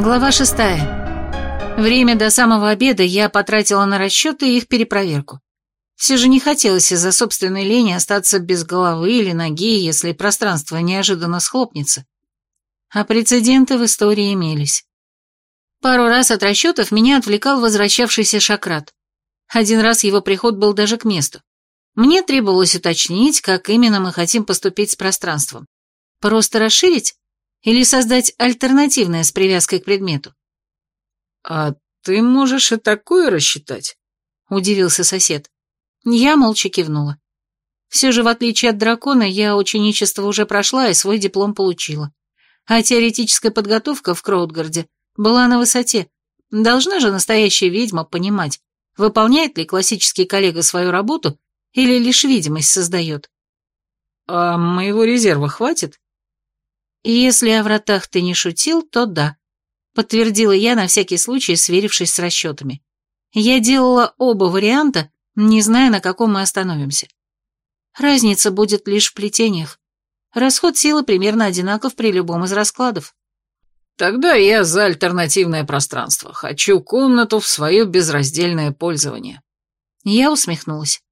Глава шестая. Время до самого обеда я потратила на расчеты и их перепроверку. Все же не хотелось из-за собственной лени остаться без головы или ноги, если пространство неожиданно схлопнется. А прецеденты в истории имелись. Пару раз от расчетов меня отвлекал возвращавшийся Шакрат. Один раз его приход был даже к месту. Мне требовалось уточнить, как именно мы хотим поступить с пространством. Просто расширить? Или создать альтернативное с привязкой к предмету? «А ты можешь и такое рассчитать?» — удивился сосед. Я молча кивнула. Все же, в отличие от дракона, я ученичество уже прошла и свой диплом получила. А теоретическая подготовка в Кроудгарде была на высоте. Должна же настоящая ведьма понимать, выполняет ли классический коллега свою работу или лишь видимость создает. «А моего резерва хватит?» «Если о вратах ты не шутил, то да», — подтвердила я на всякий случай, сверившись с расчетами. Я делала оба варианта, не зная, на каком мы остановимся. Разница будет лишь в плетениях. Расход силы примерно одинаков при любом из раскладов. Тогда я за альтернативное пространство. Хочу комнату в свое безраздельное пользование. Я усмехнулась.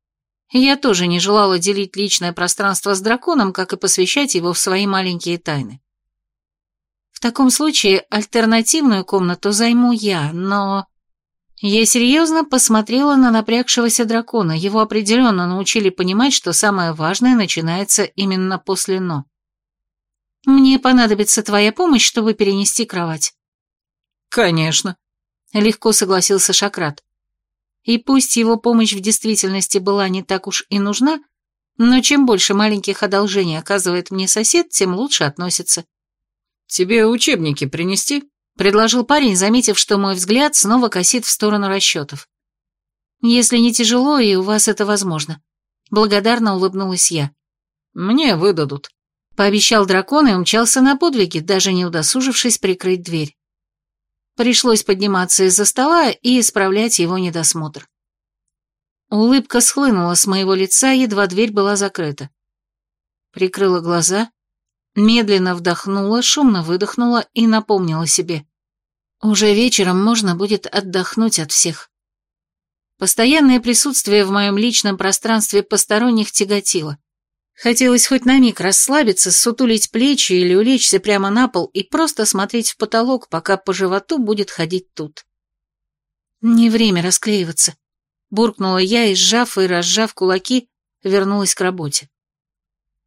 Я тоже не желала делить личное пространство с драконом, как и посвящать его в свои маленькие тайны. В таком случае альтернативную комнату займу я, но... Я серьезно посмотрела на напрягшегося дракона, его определенно научили понимать, что самое важное начинается именно после «но». «Мне понадобится твоя помощь, чтобы перенести кровать». «Конечно», — легко согласился Шакрат. И пусть его помощь в действительности была не так уж и нужна, но чем больше маленьких одолжений оказывает мне сосед, тем лучше относится. «Тебе учебники принести?» — предложил парень, заметив, что мой взгляд снова косит в сторону расчетов. «Если не тяжело, и у вас это возможно». Благодарно улыбнулась я. «Мне выдадут», — пообещал дракон и умчался на подвиги, даже не удосужившись прикрыть дверь. Пришлось подниматься из-за стола и исправлять его недосмотр. Улыбка схлынула с моего лица, едва дверь была закрыта. Прикрыла глаза, медленно вдохнула, шумно выдохнула и напомнила себе. Уже вечером можно будет отдохнуть от всех. Постоянное присутствие в моем личном пространстве посторонних тяготило. Хотелось хоть на миг расслабиться, сутулить плечи или улечься прямо на пол и просто смотреть в потолок, пока по животу будет ходить тут. Не время расклеиваться. Буркнула я и, сжав и разжав кулаки, вернулась к работе.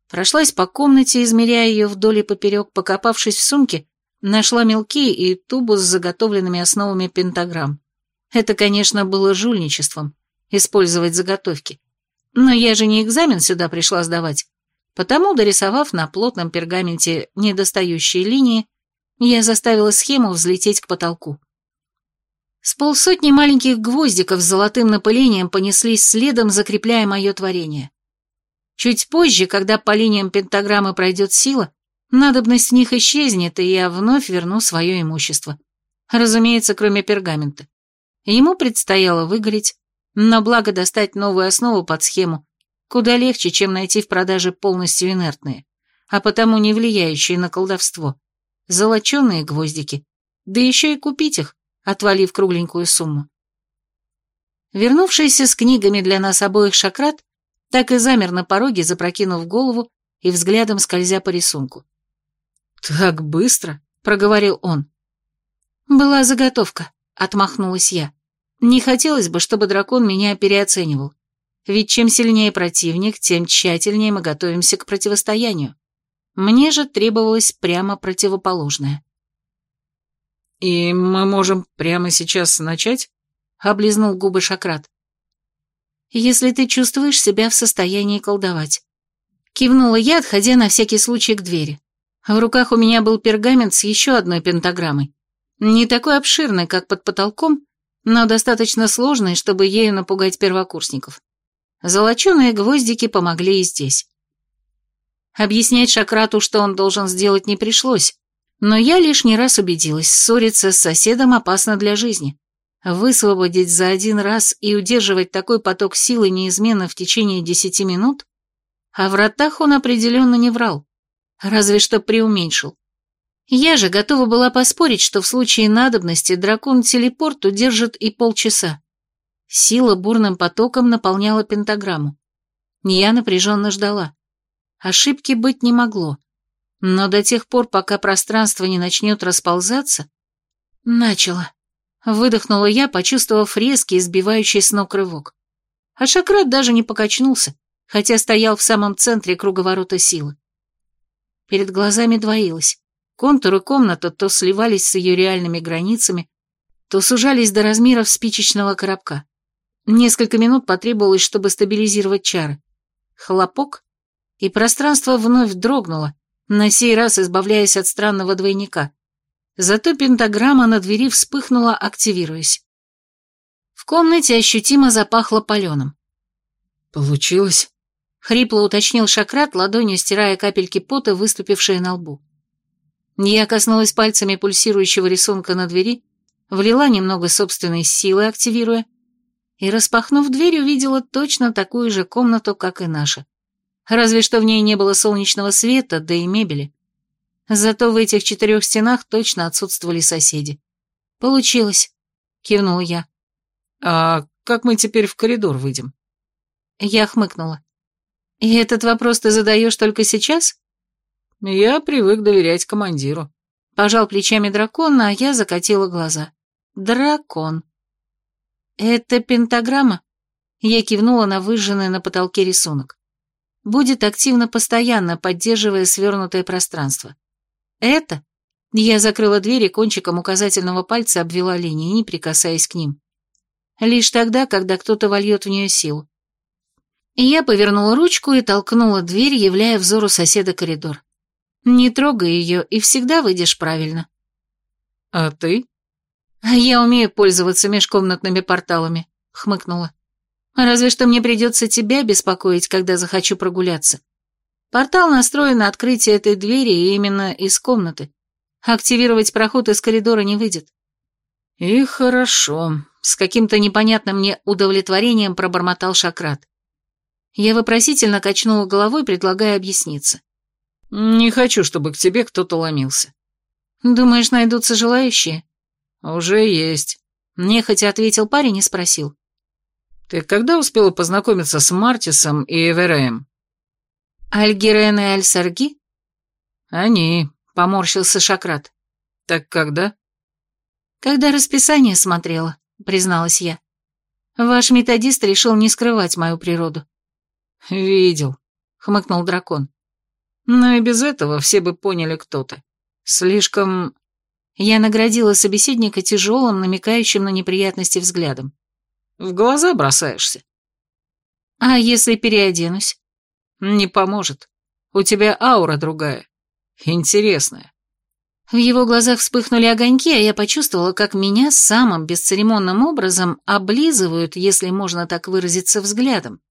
Прошлась по комнате, измеряя ее вдоль и поперек, покопавшись в сумке, нашла мелки и тубу с заготовленными основами пентаграмм. Это, конечно, было жульничеством, использовать заготовки. Но я же не экзамен сюда пришла сдавать. Потому, дорисовав на плотном пергаменте недостающие линии, я заставила схему взлететь к потолку. С полсотни маленьких гвоздиков с золотым напылением понеслись следом, закрепляя мое творение. Чуть позже, когда по линиям пентаграммы пройдет сила, надобность в них исчезнет, и я вновь верну свое имущество. Разумеется, кроме пергамента. Ему предстояло выгореть, но благо достать новую основу под схему куда легче, чем найти в продаже полностью инертные, а потому не влияющие на колдовство. Золоченые гвоздики, да еще и купить их, отвалив кругленькую сумму. Вернувшийся с книгами для нас обоих Шакрат так и замер на пороге, запрокинув голову и взглядом скользя по рисунку. «Так быстро?» — проговорил он. «Была заготовка», — отмахнулась я. Не хотелось бы, чтобы дракон меня переоценивал. Ведь чем сильнее противник, тем тщательнее мы готовимся к противостоянию. Мне же требовалось прямо противоположное. «И мы можем прямо сейчас начать?» — облизнул губы Шакрат. «Если ты чувствуешь себя в состоянии колдовать». Кивнула я, отходя на всякий случай к двери. В руках у меня был пергамент с еще одной пентаграммой. Не такой обширный, как под потолком, но достаточно сложной, чтобы ею напугать первокурсников. Золоченые гвоздики помогли и здесь. Объяснять Шакрату, что он должен сделать, не пришлось, но я лишний раз убедилась, ссориться с соседом опасно для жизни. Высвободить за один раз и удерживать такой поток силы неизменно в течение десяти минут? В вратах он определенно не врал, разве что преуменьшил. Я же готова была поспорить, что в случае надобности дракон-телепорт удержит и полчаса. Сила бурным потоком наполняла пентаграмму. Я напряженно ждала. Ошибки быть не могло. Но до тех пор, пока пространство не начнет расползаться... Начало. Выдохнула я, почувствовав резкий, сбивающий с ног рывок. А Шакрат даже не покачнулся, хотя стоял в самом центре круговорота силы. Перед глазами двоилось. Контуры комнаты то сливались с ее реальными границами, то сужались до размеров спичечного коробка. Несколько минут потребовалось, чтобы стабилизировать чары. Хлопок, и пространство вновь дрогнуло, на сей раз избавляясь от странного двойника. Зато пентаграмма на двери вспыхнула, активируясь. В комнате ощутимо запахло паленым. «Получилось?» — хрипло уточнил Шакрат, ладонью стирая капельки пота, выступившие на лбу. Я коснулась пальцами пульсирующего рисунка на двери, влила немного собственной силы, активируя, и, распахнув дверь, увидела точно такую же комнату, как и наша. Разве что в ней не было солнечного света, да и мебели. Зато в этих четырех стенах точно отсутствовали соседи. «Получилось», — кивнула я. «А как мы теперь в коридор выйдем?» Я хмыкнула. «И этот вопрос ты задаешь только сейчас?» Я привык доверять командиру. Пожал плечами дракон, а я закатила глаза. Дракон. Это пентаграмма? Я кивнула на выжженный на потолке рисунок. Будет активно постоянно, поддерживая свернутое пространство. Это? Я закрыла дверь и кончиком указательного пальца обвела линии, не прикасаясь к ним. Лишь тогда, когда кто-то вольет в нее силу. Я повернула ручку и толкнула дверь, являя взору соседа коридор. Не трогай ее, и всегда выйдешь правильно. А ты? Я умею пользоваться межкомнатными порталами, хмыкнула. Разве что мне придется тебя беспокоить, когда захочу прогуляться. Портал настроен на открытие этой двери именно из комнаты. Активировать проход из коридора не выйдет. И хорошо. С каким-то непонятным мне удовлетворением пробормотал Шакрат. Я вопросительно качнула головой, предлагая объясниться. «Не хочу, чтобы к тебе кто-то ломился». «Думаешь, найдутся желающие?» «Уже есть», — нехотя ответил парень и спросил. «Ты когда успела познакомиться с Мартисом и Эвереем?» «Альгирен и Аль-Сарги?» «Они», — поморщился Шакрат. «Так когда?» «Когда расписание смотрела», — призналась я. «Ваш методист решил не скрывать мою природу». «Видел», — хмыкнул дракон. Но и без этого все бы поняли, кто ты. Слишком... Я наградила собеседника тяжелым, намекающим на неприятности взглядом. В глаза бросаешься. А если переоденусь? Не поможет. У тебя аура другая. Интересная. В его глазах вспыхнули огоньки, а я почувствовала, как меня самым бесцеремонным образом облизывают, если можно так выразиться, взглядом.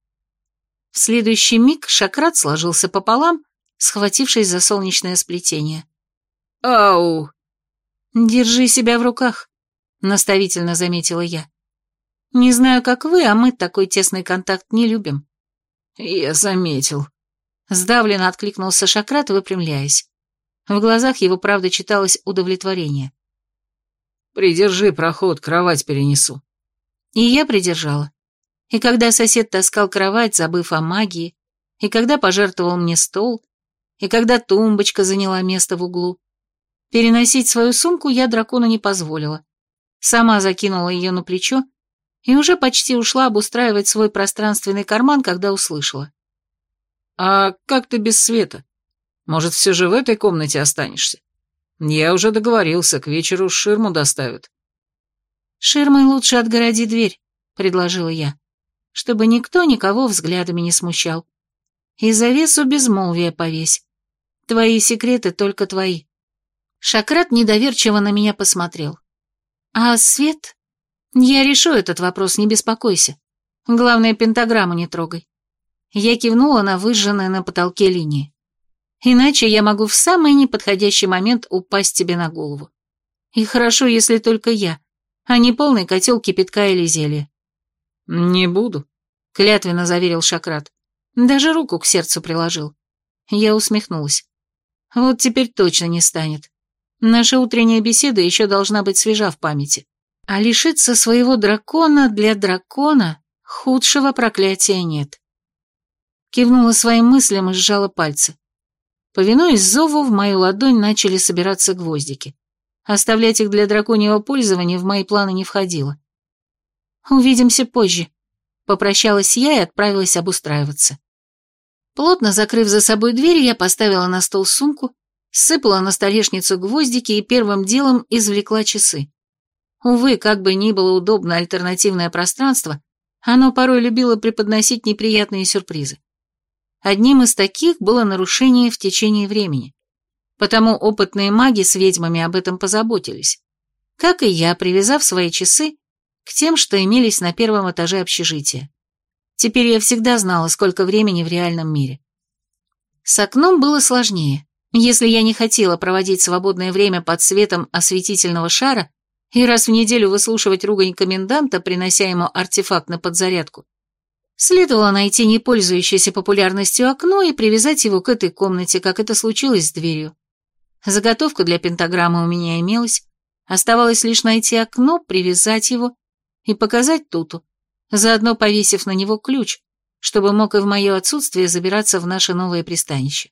В следующий миг Шакрат сложился пополам, схватившись за солнечное сплетение. «Ау!» «Держи себя в руках», — наставительно заметила я. «Не знаю, как вы, а мы такой тесный контакт не любим». «Я заметил», — сдавленно откликнулся Шакрат, выпрямляясь. В глазах его, правда, читалось удовлетворение. «Придержи проход, кровать перенесу». И я придержала. И когда сосед таскал кровать, забыв о магии, и когда пожертвовал мне стол, и когда тумбочка заняла место в углу. Переносить свою сумку я дракону не позволила. Сама закинула ее на плечо и уже почти ушла обустраивать свой пространственный карман, когда услышала. «А как ты без света? Может, все же в этой комнате останешься? Я уже договорился, к вечеру ширму доставят». «Ширмой лучше отгороди дверь», — предложила я, чтобы никто никого взглядами не смущал. И завесу безмолвия повесь. Твои секреты только твои. Шакрат недоверчиво на меня посмотрел. А свет? Я решу этот вопрос, не беспокойся. Главное, пентаграмму не трогай. Я кивнула на выжженные на потолке линии. Иначе я могу в самый неподходящий момент упасть тебе на голову. И хорошо, если только я, а не полный котел кипятка или зелья. «Не буду», — клятвенно заверил Шакрат. Даже руку к сердцу приложил. Я усмехнулась. Вот теперь точно не станет. Наша утренняя беседа еще должна быть свежа в памяти. А лишиться своего дракона для дракона худшего проклятия нет. Кивнула своим мыслям и сжала пальцы. Повинуясь зову, в мою ладонь начали собираться гвоздики. Оставлять их для драконьего пользования в мои планы не входило. «Увидимся позже», — попрощалась я и отправилась обустраиваться. Плотно закрыв за собой дверь, я поставила на стол сумку, сыпала на столешницу гвоздики и первым делом извлекла часы. Увы, как бы ни было удобно альтернативное пространство, оно порой любило преподносить неприятные сюрпризы. Одним из таких было нарушение в течение времени. Потому опытные маги с ведьмами об этом позаботились. Как и я, привязав свои часы к тем, что имелись на первом этаже общежития. Теперь я всегда знала, сколько времени в реальном мире. С окном было сложнее. Если я не хотела проводить свободное время под светом осветительного шара и раз в неделю выслушивать ругань коменданта, принося ему артефакт на подзарядку, следовало найти не пользующееся популярностью окно и привязать его к этой комнате, как это случилось с дверью. Заготовка для пентаграммы у меня имелась, оставалось лишь найти окно, привязать его и показать Туту, заодно повесив на него ключ, чтобы мог и в мое отсутствие забираться в наше новое пристанище.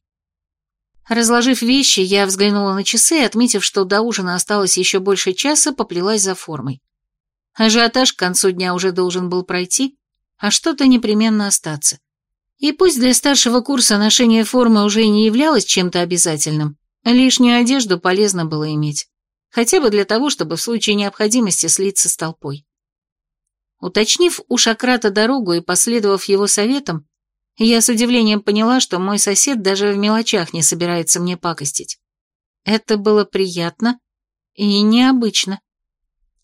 Разложив вещи, я взглянула на часы и, отметив, что до ужина осталось еще больше часа, поплелась за формой. Ажиотаж к концу дня уже должен был пройти, а что-то непременно остаться. И пусть для старшего курса ношение формы уже и не являлось чем-то обязательным, лишнюю одежду полезно было иметь, хотя бы для того, чтобы в случае необходимости слиться с толпой. Уточнив у Шакрата дорогу и последовав его советам, я с удивлением поняла, что мой сосед даже в мелочах не собирается мне пакостить. Это было приятно и необычно.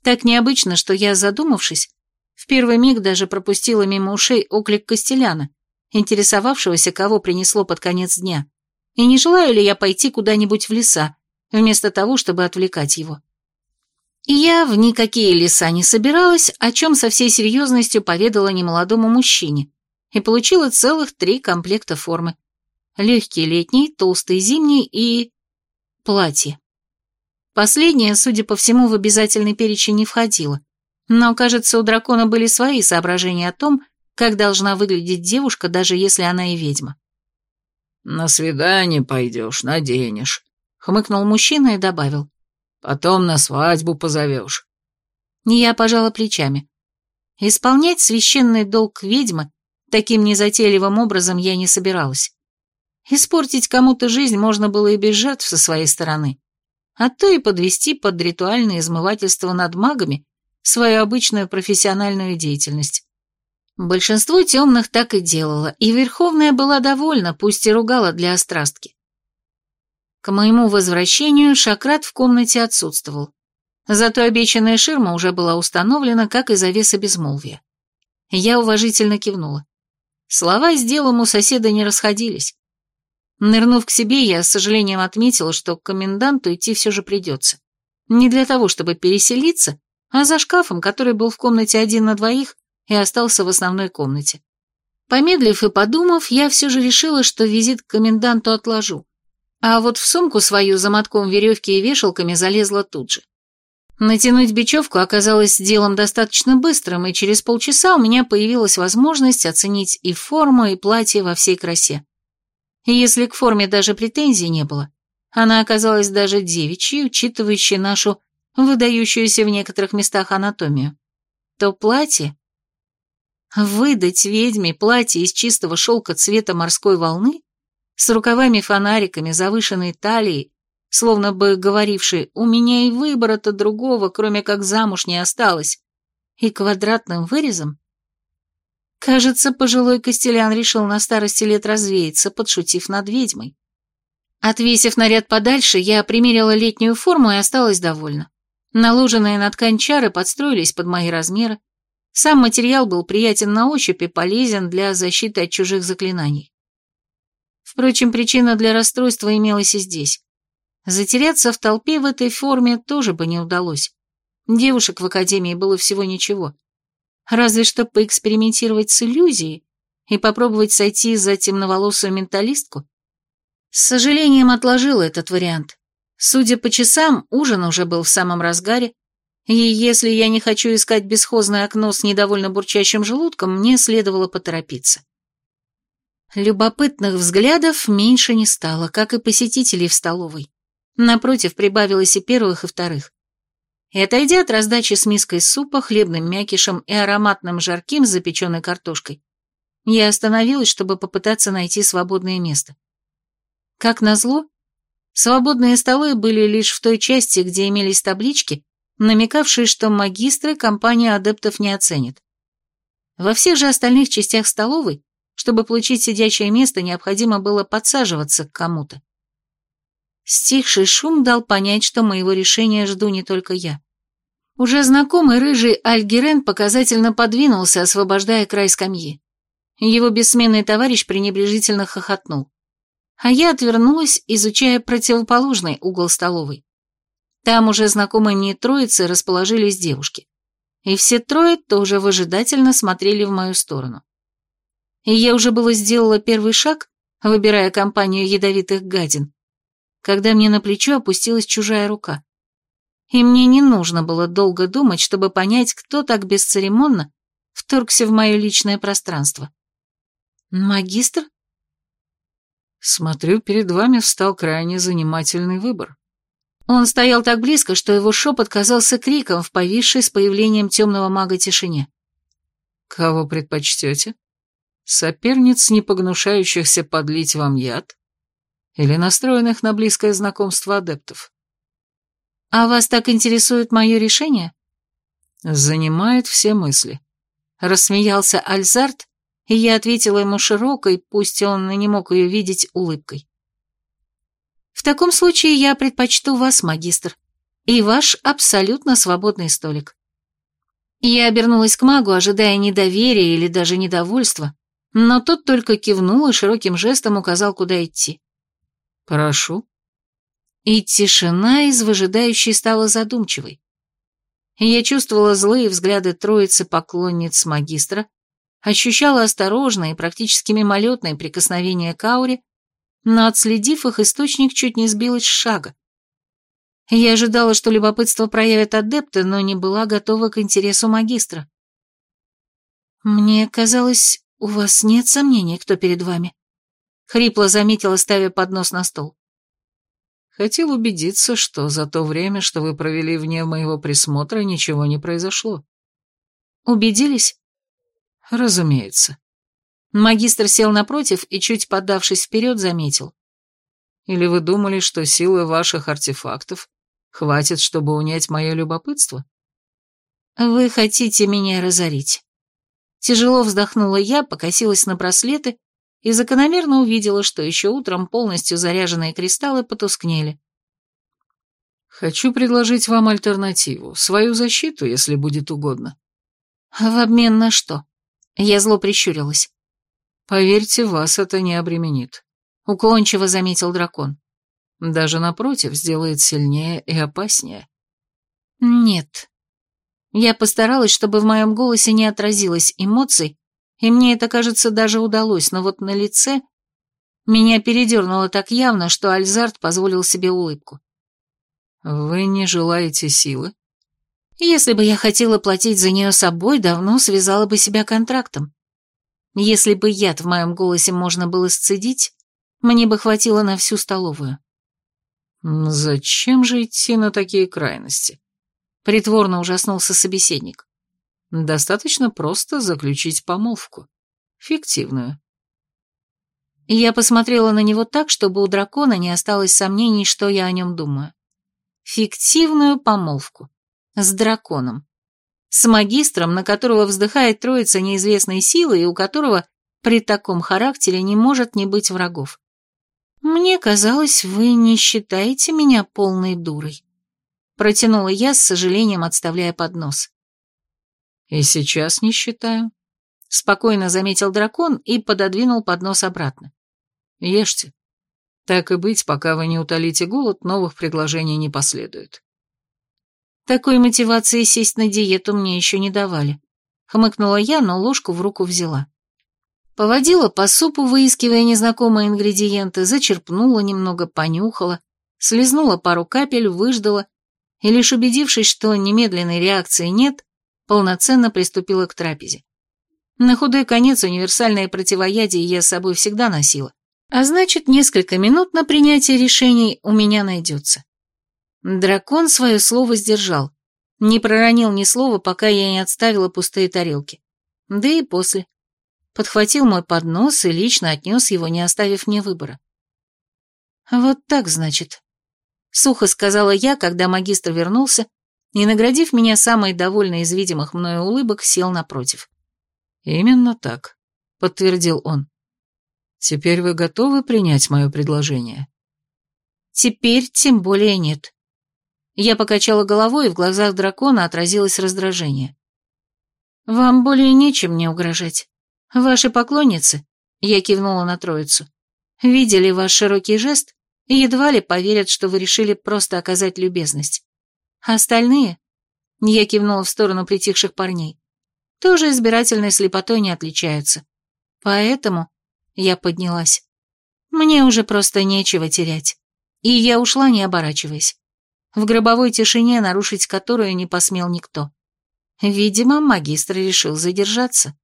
Так необычно, что я, задумавшись, в первый миг даже пропустила мимо ушей оклик Костеляна, интересовавшегося, кого принесло под конец дня, и не желаю ли я пойти куда-нибудь в леса, вместо того, чтобы отвлекать его. И я в никакие леса не собиралась, о чем со всей серьезностью поведала немолодому мужчине, и получила целых три комплекта формы. Легкий летний, толстый зимний и... платье. Последнее, судя по всему, в обязательный перечень не входило, но, кажется, у дракона были свои соображения о том, как должна выглядеть девушка, даже если она и ведьма. «На свидание пойдешь, наденешь», — хмыкнул мужчина и добавил. Потом на свадьбу позовешь. Я пожала плечами. Исполнять священный долг ведьмы таким незатейливым образом я не собиралась. Испортить кому-то жизнь можно было и без жертв со своей стороны, а то и подвести под ритуальное измывательство над магами свою обычную профессиональную деятельность. Большинство темных так и делало, и Верховная была довольна, пусть и ругала для острастки. К моему возвращению Шакрат в комнате отсутствовал. Зато обещанная ширма уже была установлена, как и завеса безмолвия. Я уважительно кивнула. Слова с делом у соседа не расходились. Нырнув к себе, я с сожалением отметила, что к коменданту идти все же придется. Не для того, чтобы переселиться, а за шкафом, который был в комнате один на двоих и остался в основной комнате. Помедлив и подумав, я все же решила, что визит к коменданту отложу. А вот в сумку свою за мотком веревки и вешалками залезла тут же. Натянуть бечевку оказалось делом достаточно быстрым, и через полчаса у меня появилась возможность оценить и форму, и платье во всей красе. И если к форме даже претензий не было, она оказалась даже девичьей, учитывающей нашу выдающуюся в некоторых местах анатомию, то платье... Выдать ведьме платье из чистого шелка цвета морской волны с рукавами-фонариками, завышенной талией, словно бы говоривший «У меня и выбора-то другого, кроме как замуж, не осталось», и квадратным вырезом? Кажется, пожилой Костелян решил на старости лет развеяться, подшутив над ведьмой. Отвесив наряд подальше, я примерила летнюю форму и осталась довольна. Наложенные на ткань чары подстроились под мои размеры. Сам материал был приятен на ощупь и полезен для защиты от чужих заклинаний. Впрочем, причина для расстройства имелась и здесь. Затеряться в толпе в этой форме тоже бы не удалось. Девушек в академии было всего ничего. Разве что поэкспериментировать с иллюзией и попробовать сойти за темноволосую менталистку. С сожалением отложила этот вариант. Судя по часам, ужин уже был в самом разгаре, и если я не хочу искать бесхозное окно с недовольно бурчащим желудком, мне следовало поторопиться. Любопытных взглядов меньше не стало, как и посетителей в столовой. Напротив, прибавилось и первых, и вторых. И отойдя от раздачи с миской супа, хлебным мякишем и ароматным жарким с запеченной картошкой, я остановилась, чтобы попытаться найти свободное место. Как назло, свободные столы были лишь в той части, где имелись таблички, намекавшие, что магистры компания адептов не оценит. Во всех же остальных частях столовой, чтобы получить сидячее место, необходимо было подсаживаться к кому-то. Стихший шум дал понять, что моего решения жду не только я. Уже знакомый рыжий Альгерен показательно подвинулся, освобождая край скамьи. Его бессменный товарищ пренебрежительно хохотнул. А я отвернулась, изучая противоположный угол столовой. Там уже знакомые мне троицы расположились девушки. И все трое тоже выжидательно смотрели в мою сторону. И я уже было сделала первый шаг, выбирая компанию ядовитых гадин, когда мне на плечо опустилась чужая рука. И мне не нужно было долго думать, чтобы понять, кто так бесцеремонно вторгся в мое личное пространство. Магистр? Смотрю, перед вами встал крайне занимательный выбор. Он стоял так близко, что его шепот казался криком в повисшей с появлением темного мага тишине. Кого предпочтете? Соперниц, не погнушающихся подлить вам яд? Или настроенных на близкое знакомство адептов. «А вас так интересует мое решение?» «Занимает все мысли». Рассмеялся Альзарт, и я ответила ему широкой, пусть он и не мог ее видеть, улыбкой. «В таком случае я предпочту вас, магистр, и ваш абсолютно свободный столик». Я обернулась к магу, ожидая недоверия или даже недовольства, но тот только кивнул и широким жестом указал, куда идти. «Прошу». И тишина из выжидающей стала задумчивой. Я чувствовала злые взгляды троицы поклонниц магистра, ощущала осторожное и практически мимолетное прикосновение к ауре, но, отследив их, источник чуть не сбилась с шага. Я ожидала, что любопытство проявят адепты, но не была готова к интересу магистра. «Мне казалось, у вас нет сомнений, кто перед вами?» Хрипло заметила, ставя поднос на стол. Хотел убедиться, что за то время, что вы провели вне моего присмотра, ничего не произошло. Убедились? Разумеется. Магистр сел напротив и, чуть подавшись вперед, заметил. Или вы думали, что силы ваших артефактов хватит, чтобы унять мое любопытство? Вы хотите меня разорить. Тяжело вздохнула я, покосилась на браслеты и закономерно увидела, что еще утром полностью заряженные кристаллы потускнели. «Хочу предложить вам альтернативу, свою защиту, если будет угодно». «В обмен на что?» Я зло прищурилась. «Поверьте, вас это не обременит», — уклончиво заметил дракон. «Даже напротив, сделает сильнее и опаснее». «Нет». Я постаралась, чтобы в моем голосе не отразилось эмоций, и мне это, кажется, даже удалось, но вот на лице меня передернуло так явно, что Альзарт позволил себе улыбку. «Вы не желаете силы?» «Если бы я хотела платить за нее собой, давно связала бы себя контрактом. Если бы яд в моем голосе можно было сцедить, мне бы хватило на всю столовую». «Зачем же идти на такие крайности?» Притворно ужаснулся собеседник. Достаточно просто заключить помолвку. Фиктивную. Я посмотрела на него так, чтобы у дракона не осталось сомнений, что я о нем думаю. Фиктивную помолвку. С драконом. С магистром, на которого вздыхает троица неизвестной силы и у которого при таком характере не может не быть врагов. Мне казалось, вы не считаете меня полной дурой. Протянула я, с сожалением отставляя поднос. «И сейчас не считаю», — спокойно заметил дракон и пододвинул поднос обратно. «Ешьте. Так и быть, пока вы не утолите голод, новых предложений не последует». Такой мотивации сесть на диету мне еще не давали. Хмыкнула я, но ложку в руку взяла. Поводила по супу, выискивая незнакомые ингредиенты, зачерпнула немного, понюхала, Слизнула пару капель, выждала, и лишь убедившись, что немедленной реакции нет, полноценно приступила к трапезе. На худой конец универсальное противоядие я с собой всегда носила, а значит, несколько минут на принятие решений у меня найдется. Дракон свое слово сдержал, не проронил ни слова, пока я не отставила пустые тарелки. Да и после. Подхватил мой поднос и лично отнес его, не оставив мне выбора. «Вот так, значит», — сухо сказала я, когда магистр вернулся, и, наградив меня самой довольной из видимых мною улыбок, сел напротив. «Именно так», — подтвердил он. «Теперь вы готовы принять мое предложение?» «Теперь тем более нет». Я покачала головой, и в глазах дракона отразилось раздражение. «Вам более нечем мне угрожать. Ваши поклонницы, я кивнула на троицу, видели ваш широкий жест и едва ли поверят, что вы решили просто оказать любезность. А остальные, я кивнула в сторону притихших парней, тоже избирательной слепотой не отличаются. Поэтому я поднялась. Мне уже просто нечего терять. И я ушла, не оборачиваясь в гробовой тишине, нарушить которую не посмел никто. Видимо, магистр решил задержаться.